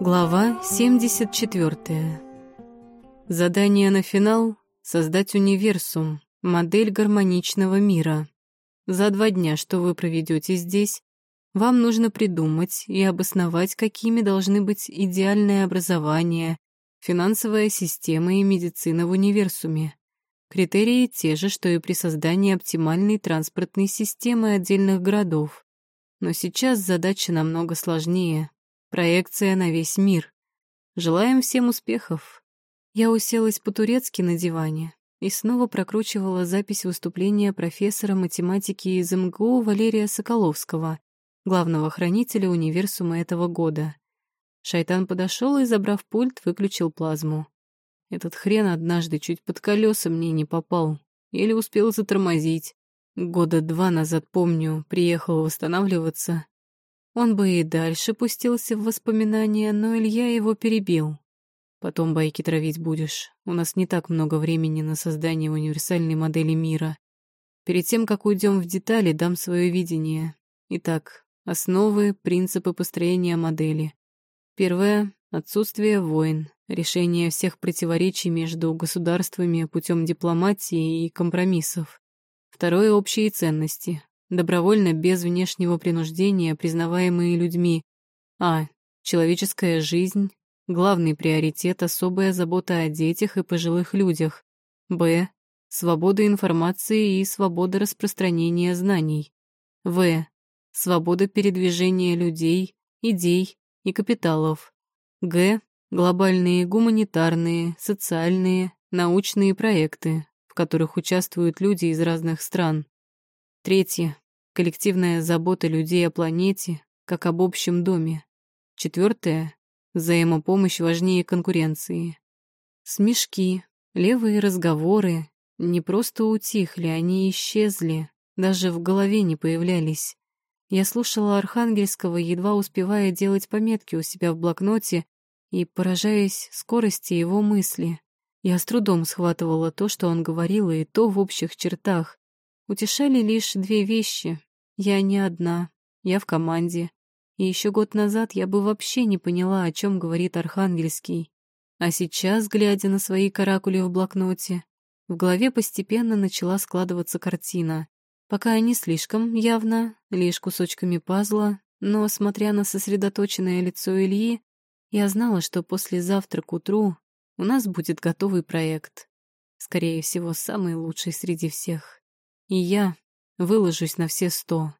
Глава 74. Задание на финал — создать универсум, модель гармоничного мира. За два дня, что вы проведете здесь, вам нужно придумать и обосновать, какими должны быть идеальное образование, финансовая система и медицина в универсуме. Критерии те же, что и при создании оптимальной транспортной системы отдельных городов. Но сейчас задача намного сложнее. Проекция на весь мир. Желаем всем успехов. Я уселась по-турецки на диване и снова прокручивала запись выступления профессора математики из МГУ Валерия Соколовского, главного хранителя универсума этого года. Шайтан подошел и, забрав пульт, выключил плазму. Этот хрен однажды чуть под колеса мне не попал. Или успел затормозить. Года два назад, помню, приехал восстанавливаться. Он бы и дальше пустился в воспоминания, но Илья его перебил. Потом байки травить будешь. У нас не так много времени на создание универсальной модели мира. Перед тем, как уйдем в детали, дам свое видение. Итак, основы, принципы построения модели. Первое — отсутствие войн, решение всех противоречий между государствами путем дипломатии и компромиссов. Второе — общие ценности, добровольно, без внешнего принуждения, признаваемые людьми. А. Человеческая жизнь. Главный приоритет — особая забота о детях и пожилых людях. Б. Свобода информации и свобода распространения знаний. В. Свобода передвижения людей, идей и капиталов. Г. Глобальные гуманитарные, социальные, научные проекты, в которых участвуют люди из разных стран. Третье. Коллективная забота людей о планете, как об общем доме. Четвертое. Взаимопомощь важнее конкуренции. Смешки, левые разговоры не просто утихли, они исчезли, даже в голове не появлялись. Я слушала Архангельского, едва успевая делать пометки у себя в блокноте и поражаясь скорости его мысли. Я с трудом схватывала то, что он говорил, и то в общих чертах. Утешали лишь две вещи. Я не одна, я в команде. И еще год назад я бы вообще не поняла, о чем говорит Архангельский. А сейчас, глядя на свои каракули в блокноте, в голове постепенно начала складываться картина. Пока не слишком явно, лишь кусочками пазла, но, смотря на сосредоточенное лицо Ильи, я знала, что послезавтра к утру у нас будет готовый проект. Скорее всего, самый лучший среди всех. И я выложусь на все сто.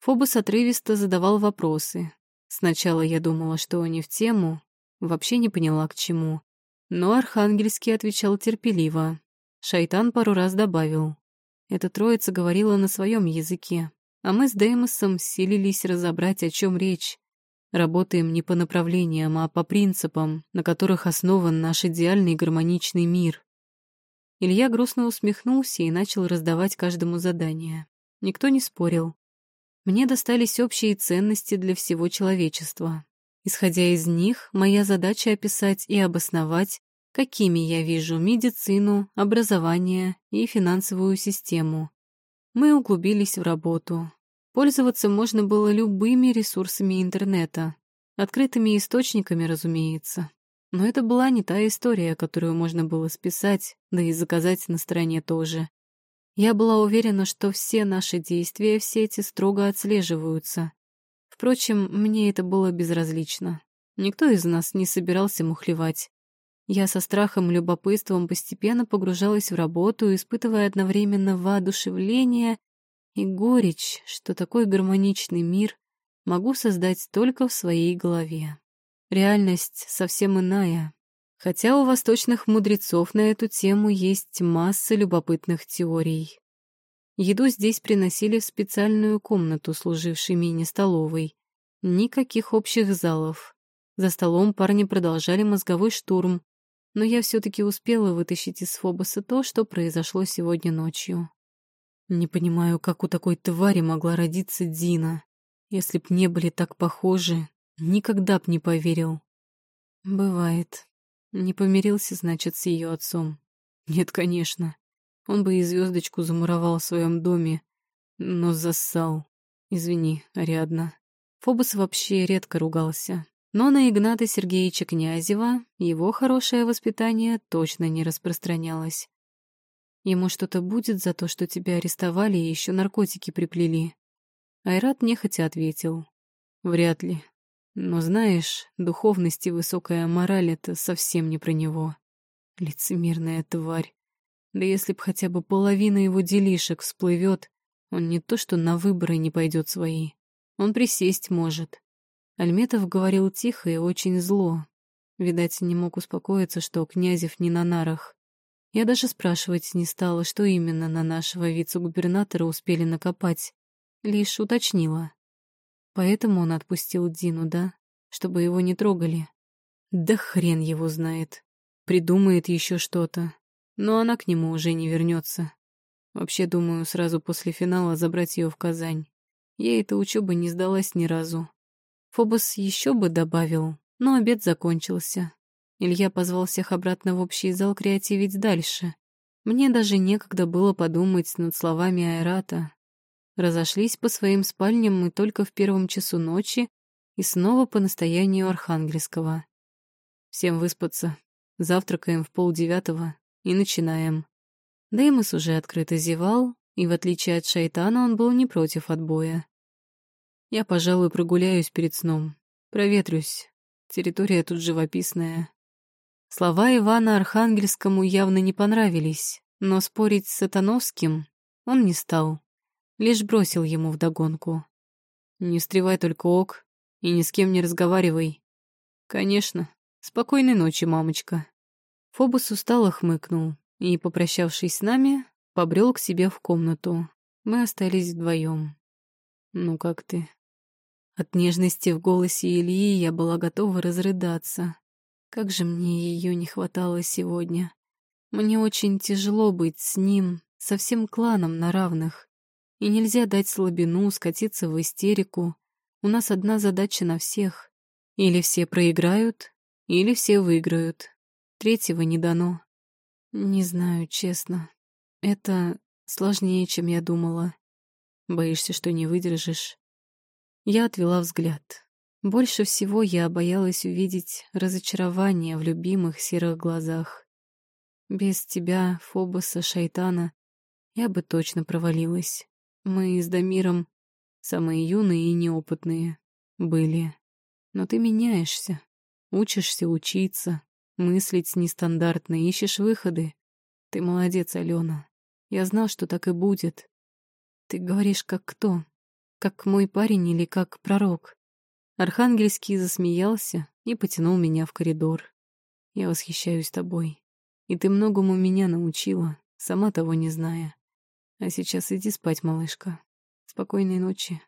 Фобос отрывисто задавал вопросы. Сначала я думала, что они в тему, вообще не поняла к чему. Но Архангельский отвечал терпеливо. Шайтан пару раз добавил. Эта троица говорила на своем языке, а мы с Деймосом силились разобрать, о чем речь. Работаем не по направлениям, а по принципам, на которых основан наш идеальный гармоничный мир. Илья грустно усмехнулся и начал раздавать каждому задание. Никто не спорил. Мне достались общие ценности для всего человечества. Исходя из них, моя задача описать и обосновать, какими я вижу медицину, образование и финансовую систему. Мы углубились в работу. Пользоваться можно было любыми ресурсами интернета, открытыми источниками, разумеется. Но это была не та история, которую можно было списать, да и заказать на стороне тоже. Я была уверена, что все наши действия в сети строго отслеживаются. Впрочем, мне это было безразлично. Никто из нас не собирался мухлевать. Я со страхом и любопытством постепенно погружалась в работу, испытывая одновременно воодушевление и горечь, что такой гармоничный мир могу создать только в своей голове. Реальность совсем иная. Хотя у восточных мудрецов на эту тему есть масса любопытных теорий. Еду здесь приносили в специальную комнату, служившей мини-столовой. Никаких общих залов. За столом парни продолжали мозговой штурм, но я все-таки успела вытащить из Фобоса то, что произошло сегодня ночью. Не понимаю, как у такой твари могла родиться Дина. Если б не были так похожи, Никогда б не поверил. Бывает. Не помирился, значит, с ее отцом. Нет, конечно. Он бы и звездочку замуровал в своем доме, но зассал. Извини, Ариадна. Фобос вообще редко ругался, Но на Игната Сергеевича Князева его хорошее воспитание точно не распространялось. Ему что-то будет за то, что тебя арестовали и еще наркотики приплели. Айрат нехотя ответил. Вряд ли. Но знаешь, духовность и высокая мораль — это совсем не про него. Лицемерная тварь. Да если б хотя бы половина его делишек всплывет, он не то что на выборы не пойдет свои. Он присесть может. Альметов говорил тихо и очень зло. Видать, не мог успокоиться, что Князев не на нарах. Я даже спрашивать не стала, что именно на нашего вице-губернатора успели накопать. Лишь уточнила. Поэтому он отпустил Дину, да? Чтобы его не трогали. Да хрен его знает. Придумает еще что-то. Но она к нему уже не вернется. Вообще, думаю, сразу после финала забрать ее в Казань. Ей эта учеба не сдалась ни разу. Фобос еще бы добавил, но обед закончился. Илья позвал всех обратно в общий зал креативить дальше. Мне даже некогда было подумать над словами Айрата. Разошлись по своим спальням мы только в первом часу ночи и снова по настоянию Архангельского. Всем выспаться. Завтракаем в полдевятого и начинаем. Деймос уже открыто зевал, и в отличие от шайтана он был не против отбоя. Я, пожалуй, прогуляюсь перед сном. Проветрюсь. Территория тут живописная. Слова Ивана Архангельскому явно не понравились, но спорить с Сатановским он не стал, лишь бросил ему вдогонку. «Не встревай только ок и ни с кем не разговаривай». «Конечно. Спокойной ночи, мамочка». Фобус устало хмыкнул и, попрощавшись с нами, побрел к себе в комнату. Мы остались вдвоем. «Ну как ты?» От нежности в голосе Ильи я была готова разрыдаться. Как же мне ее не хватало сегодня. Мне очень тяжело быть с ним, со всем кланом на равных. И нельзя дать слабину, скатиться в истерику. У нас одна задача на всех. Или все проиграют, или все выиграют. Третьего не дано. Не знаю, честно. Это сложнее, чем я думала. Боишься, что не выдержишь? Я отвела взгляд. Больше всего я боялась увидеть разочарование в любимых серых глазах. Без тебя, Фобоса, Шайтана, я бы точно провалилась. Мы с Дамиром самые юные и неопытные были. Но ты меняешься, учишься учиться, мыслить нестандартно, ищешь выходы. Ты молодец, Алена. Я знал, что так и будет. Ты говоришь, как кто? Как мой парень или как пророк? Архангельский засмеялся и потянул меня в коридор. Я восхищаюсь тобой. И ты многому меня научила, сама того не зная. А сейчас иди спать, малышка. Спокойной ночи.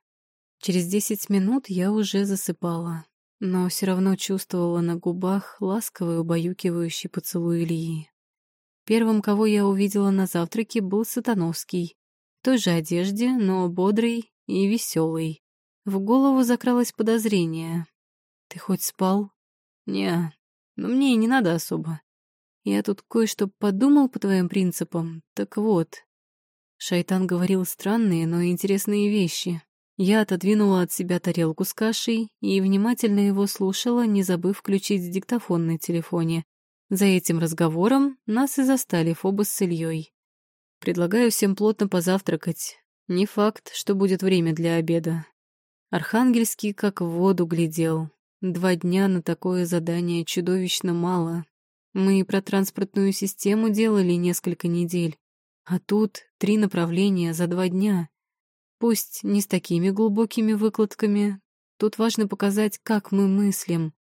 Через десять минут я уже засыпала, но все равно чувствовала на губах ласковый убаюкивающий поцелуй Ильи. Первым, кого я увидела на завтраке, был Сатановский. В той же одежде, но бодрый и веселый. В голову закралось подозрение. «Ты хоть спал?» «Не, но мне и не надо особо. Я тут кое-что подумал по твоим принципам. Так вот...» Шайтан говорил странные, но интересные вещи. Я отодвинула от себя тарелку с кашей и внимательно его слушала, не забыв включить диктофон на телефоне. За этим разговором нас и застали Фобос с Ильей. Предлагаю всем плотно позавтракать. Не факт, что будет время для обеда. Архангельский как в воду глядел. Два дня на такое задание чудовищно мало. Мы про транспортную систему делали несколько недель. А тут три направления за два дня. Пусть не с такими глубокими выкладками. Тут важно показать, как мы мыслим.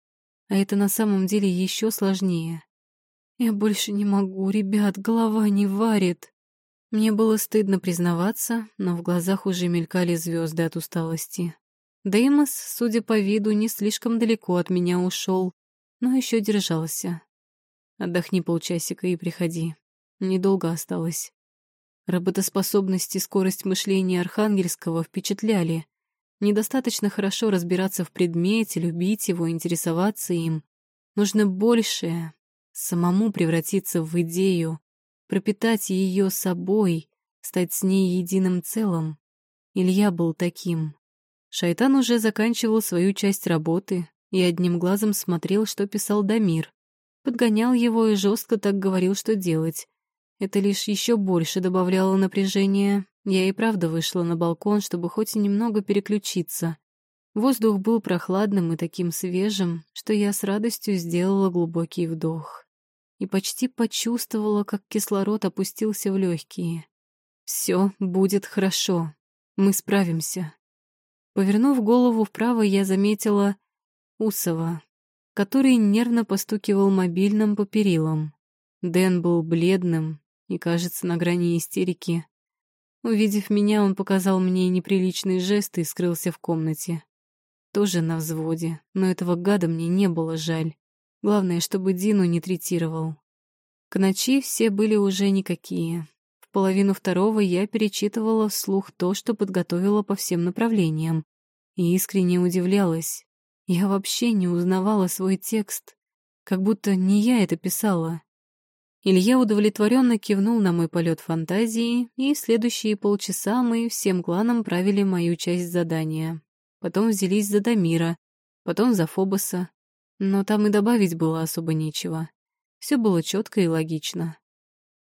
А это на самом деле еще сложнее. Я больше не могу, ребят, голова не варит. Мне было стыдно признаваться, но в глазах уже мелькали звезды от усталости. Деймос, судя по виду, не слишком далеко от меня ушел, но еще держался. Отдохни полчасика и приходи. Недолго осталось. Работоспособность и скорость мышления Архангельского впечатляли. Недостаточно хорошо разбираться в предмете, любить его, интересоваться им. Нужно большее, самому превратиться в идею, пропитать ее собой, стать с ней единым целым. Илья был таким. Шайтан уже заканчивал свою часть работы, и одним глазом смотрел, что писал Дамир. Подгонял его и жестко так говорил, что делать. Это лишь еще больше добавляло напряжения. Я и правда вышла на балкон, чтобы хоть немного переключиться. Воздух был прохладным и таким свежим, что я с радостью сделала глубокий вдох и почти почувствовала, как кислород опустился в легкие. Все будет хорошо. Мы справимся. Повернув голову вправо, я заметила Усова, который нервно постукивал мобильным по перилам. Дэн был бледным и, кажется, на грани истерики. Увидев меня, он показал мне неприличный жест и скрылся в комнате. Тоже на взводе, но этого гада мне не было жаль. Главное, чтобы Дину не третировал. К ночи все были уже никакие. В половину второго я перечитывала вслух то, что подготовила по всем направлениям, и искренне удивлялась. Я вообще не узнавала свой текст, как будто не я это писала. Илья удовлетворенно кивнул на мой полет фантазии, и следующие полчаса мы всем кланом правили мою часть задания. Потом взялись за Дамира, потом за Фобоса. Но там и добавить было особо нечего. Все было четко и логично.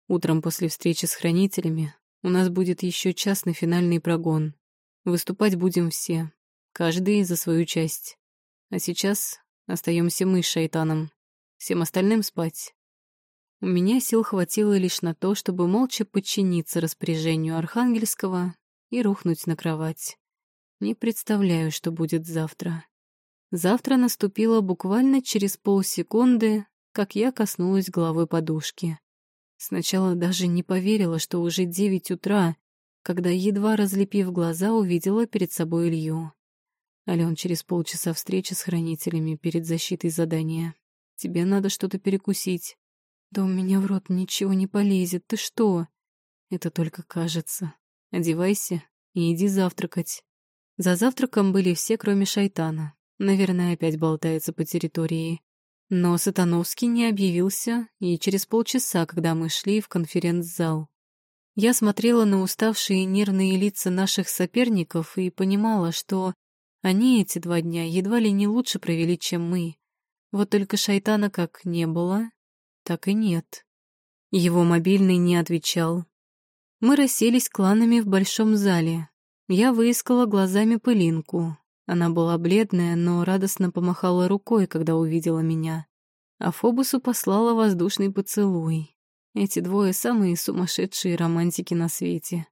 Утром после встречи с хранителями у нас будет еще час на финальный прогон. Выступать будем все, каждый за свою часть. А сейчас остаемся мы с шайтаном. Всем остальным спать. У меня сил хватило лишь на то, чтобы молча подчиниться распоряжению Архангельского и рухнуть на кровать. Не представляю, что будет завтра. Завтра наступило буквально через полсекунды, как я коснулась головой подушки. Сначала даже не поверила, что уже девять утра, когда, едва разлепив глаза, увидела перед собой Илью. Ален, через полчаса встречи с хранителями перед защитой задания. Тебе надо что-то перекусить. Да у меня в рот ничего не полезет, ты что? Это только кажется. Одевайся и иди завтракать. За завтраком были все, кроме шайтана. Наверное, опять болтается по территории. Но Сатановский не объявился и через полчаса, когда мы шли в конференц-зал. Я смотрела на уставшие нервные лица наших соперников и понимала, что они эти два дня едва ли не лучше провели, чем мы. Вот только шайтана как не было, так и нет. Его мобильный не отвечал. Мы расселись кланами в большом зале. Я выискала глазами пылинку. Она была бледная, но радостно помахала рукой, когда увидела меня. А Фобусу послала воздушный поцелуй. Эти двое самые сумасшедшие романтики на свете.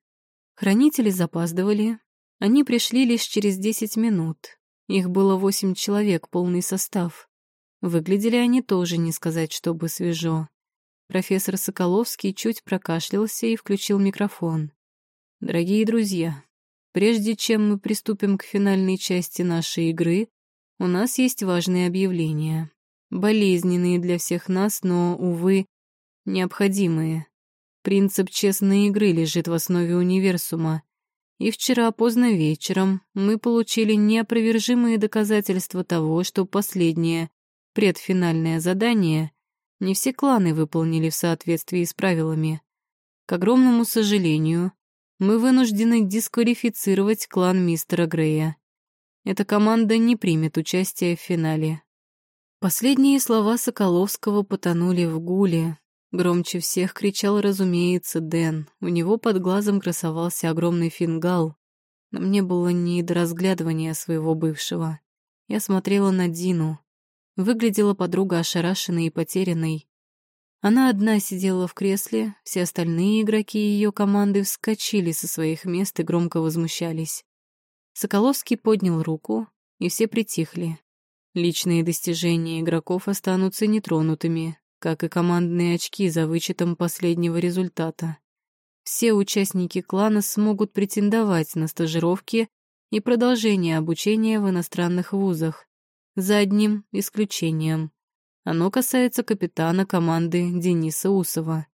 Хранители запаздывали, они пришли лишь через десять минут. Их было восемь человек, полный состав. Выглядели они тоже, не сказать, чтобы свежо. Профессор Соколовский чуть прокашлялся и включил микрофон. «Дорогие друзья, прежде чем мы приступим к финальной части нашей игры, у нас есть важные объявления. Болезненные для всех нас, но, увы, необходимые. Принцип честной игры лежит в основе универсума. И вчера поздно вечером мы получили неопровержимые доказательства того, что последнее, предфинальное задание, не все кланы выполнили в соответствии с правилами. К огромному сожалению, мы вынуждены дисквалифицировать клан мистера Грея. Эта команда не примет участие в финале. Последние слова Соколовского потонули в гуле, Громче всех кричал, разумеется, Дэн. У него под глазом красовался огромный фингал. Но мне было не до разглядывания своего бывшего. Я смотрела на Дину. Выглядела подруга ошарашенной и потерянной. Она одна сидела в кресле, все остальные игроки ее команды вскочили со своих мест и громко возмущались. Соколовский поднял руку, и все притихли. Личные достижения игроков останутся нетронутыми, как и командные очки за вычетом последнего результата. Все участники клана смогут претендовать на стажировки и продолжение обучения в иностранных вузах, за одним исключением. Оно касается капитана команды Дениса Усова.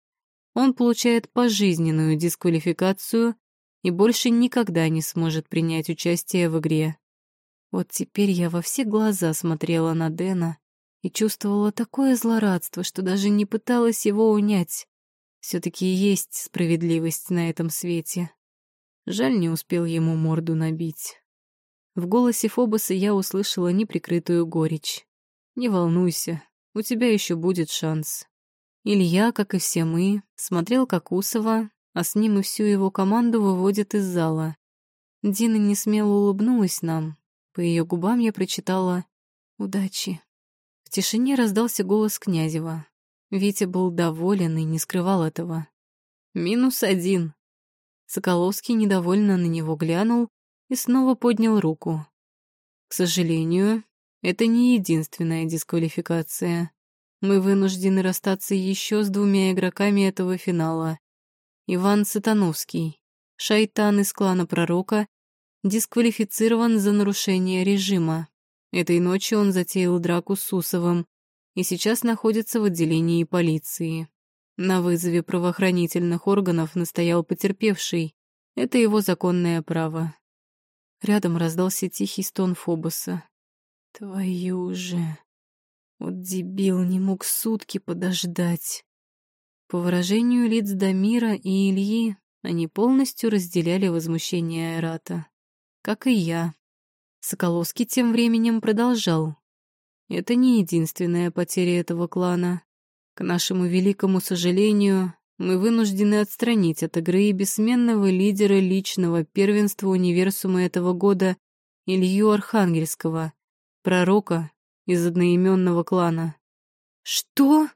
Он получает пожизненную дисквалификацию и больше никогда не сможет принять участие в игре. Вот теперь я во все глаза смотрела на Дэна и чувствовала такое злорадство, что даже не пыталась его унять. Все-таки есть справедливость на этом свете. Жаль, не успел ему морду набить. В голосе Фобоса я услышала неприкрытую горечь. «Не волнуйся, у тебя еще будет шанс». Илья, как и все мы, смотрел, как Усова, а с ним и всю его команду выводят из зала. Дина несмело улыбнулась нам. По ее губам я прочитала «Удачи». В тишине раздался голос Князева. Витя был доволен и не скрывал этого. «Минус один». Соколовский недовольно на него глянул и снова поднял руку. «К сожалению, это не единственная дисквалификация. Мы вынуждены расстаться еще с двумя игроками этого финала. Иван Сатановский, шайтан из клана Пророка, дисквалифицирован за нарушение режима. Этой ночью он затеял драку с Сусовым и сейчас находится в отделении полиции. На вызове правоохранительных органов настоял потерпевший. Это его законное право. Рядом раздался тихий стон Фобоса. «Твою же! Вот дебил не мог сутки подождать!» По выражению лиц Дамира и Ильи, они полностью разделяли возмущение Айрата. Как и я. Соколовский тем временем продолжал. Это не единственная потеря этого клана. К нашему великому сожалению, мы вынуждены отстранить от игры и бессменного лидера личного первенства универсума этого года Илью Архангельского, пророка из одноименного клана. «Что?»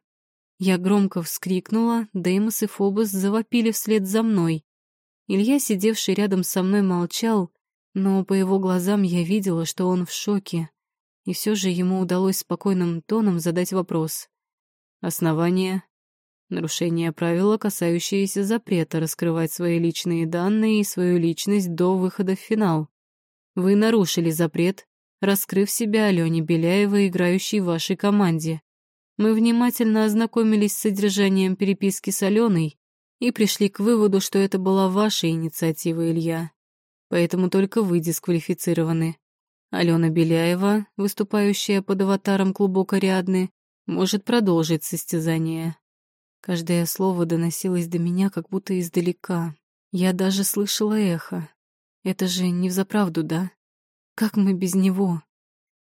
Я громко вскрикнула, Деймос и Фобос завопили вслед за мной. Илья, сидевший рядом со мной, молчал, но по его глазам я видела, что он в шоке, и все же ему удалось спокойным тоном задать вопрос. Основание Нарушение правила, касающееся запрета раскрывать свои личные данные и свою личность до выхода в финал. Вы нарушили запрет, раскрыв себя Алене Беляевой, играющей в вашей команде. Мы внимательно ознакомились с содержанием переписки с Аленой и пришли к выводу, что это была ваша инициатива, Илья. Поэтому только вы дисквалифицированы. Алена Беляева, выступающая под аватаром клуба Ариадны, может продолжить состязание. Каждое слово доносилось до меня как будто издалека. Я даже слышала эхо. Это же не взаправду, да? Как мы без него?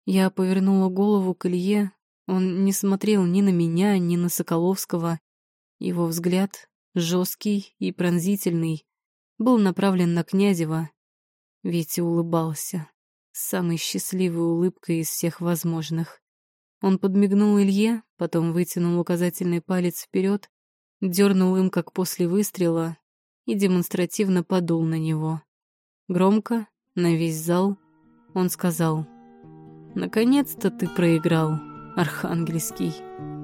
Я повернула голову к Илье. Он не смотрел ни на меня, ни на Соколовского. Его взгляд, жесткий и пронзительный, был направлен на Князева. Витя улыбался, самой счастливой улыбкой из всех возможных. Он подмигнул Илье, потом вытянул указательный палец вперед, дернул им, как после выстрела, и демонстративно подул на него. Громко, на весь зал, он сказал, «Наконец-то ты проиграл, Архангельский».